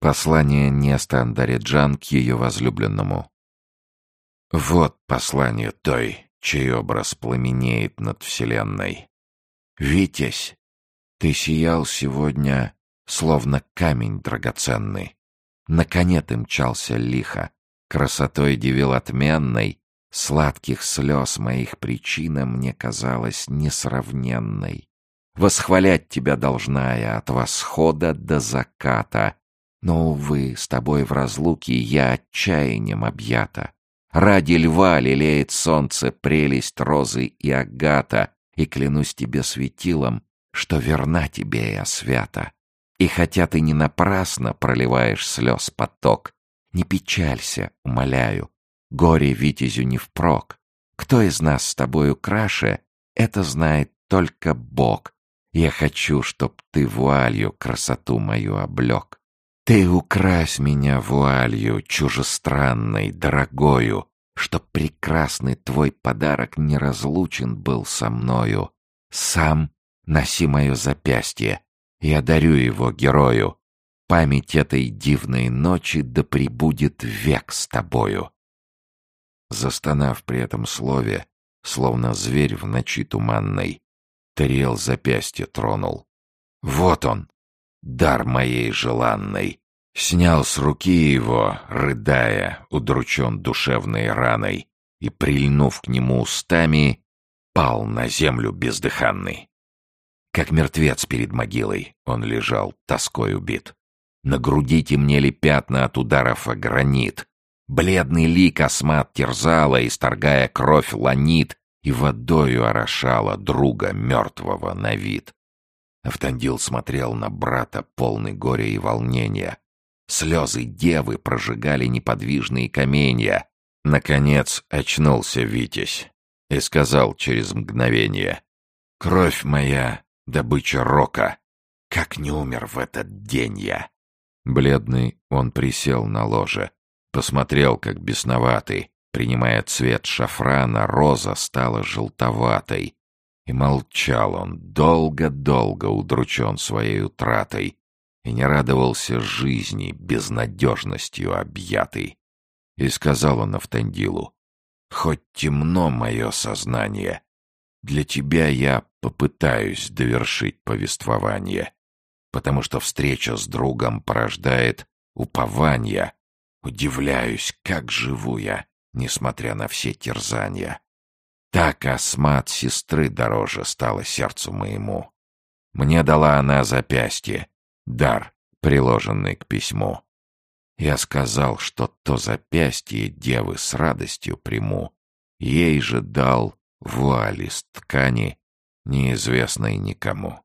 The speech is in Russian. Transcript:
Послание Неста Андариджан к ее возлюбленному. Вот послание той, чей образ пламенеет над вселенной. Витязь, ты сиял сегодня, словно камень драгоценный. На коне ты мчался лихо, красотой дивил отменной, сладких слез моих причина мне казалась несравненной. Восхвалять тебя должна я от восхода до заката, но, увы, с тобой в разлуке я отчаянием объята. Ради льва лелеет солнце прелесть розы и агата, и клянусь тебе светилом, что верна тебе я свята. И хотя ты не напрасно проливаешь слез поток, не печалься, умоляю, горе витязю не впрок. Кто из нас с тобою краше, это знает только Бог. Я хочу, чтоб ты вуалью красоту мою облег. Ты укрась меня вуалью чужестранной, дорогою, Чтоб прекрасный твой подарок неразлучен был со мною. Сам носи мое запястье, я дарю его герою. Память этой дивной ночи да пребудет век с тобою. Застонав при этом слове, словно зверь в ночи туманной, Тариэл запястье тронул. Вот он, дар моей желанной. Снял с руки его, рыдая, удручен душевной раной, и, прильнув к нему устами, пал на землю бездыханный. Как мертвец перед могилой он лежал, тоской убит. На груди темнели пятна от ударов о гранит. Бледный лик осмат терзала, исторгая кровь ланит, и водою орошала друга мертвого на вид. Автандил смотрел на брата, полный горя и волнения. Слезы девы прожигали неподвижные каменья. Наконец очнулся Витязь и сказал через мгновение. «Кровь моя, добыча рока, как не умер в этот день я!» Бледный он присел на ложе, посмотрел, как бесноватый, принимая цвет шафрана, роза стала желтоватой, и молчал он, долго-долго удручен своей утратой, и не радовался жизни, безнадежностью объятый. И сказал он Автандилу, «Хоть темно мое сознание, для тебя я попытаюсь довершить повествование, потому что встреча с другом порождает упование. Удивляюсь, как живу я, несмотря на все терзания. Так осмат сестры дороже стала сердцу моему. Мне дала она запястье, дар, приложенный к письму. Я сказал, что то запястье девы с радостью приму. Ей же дал вуаль из ткани, неизвестной никому.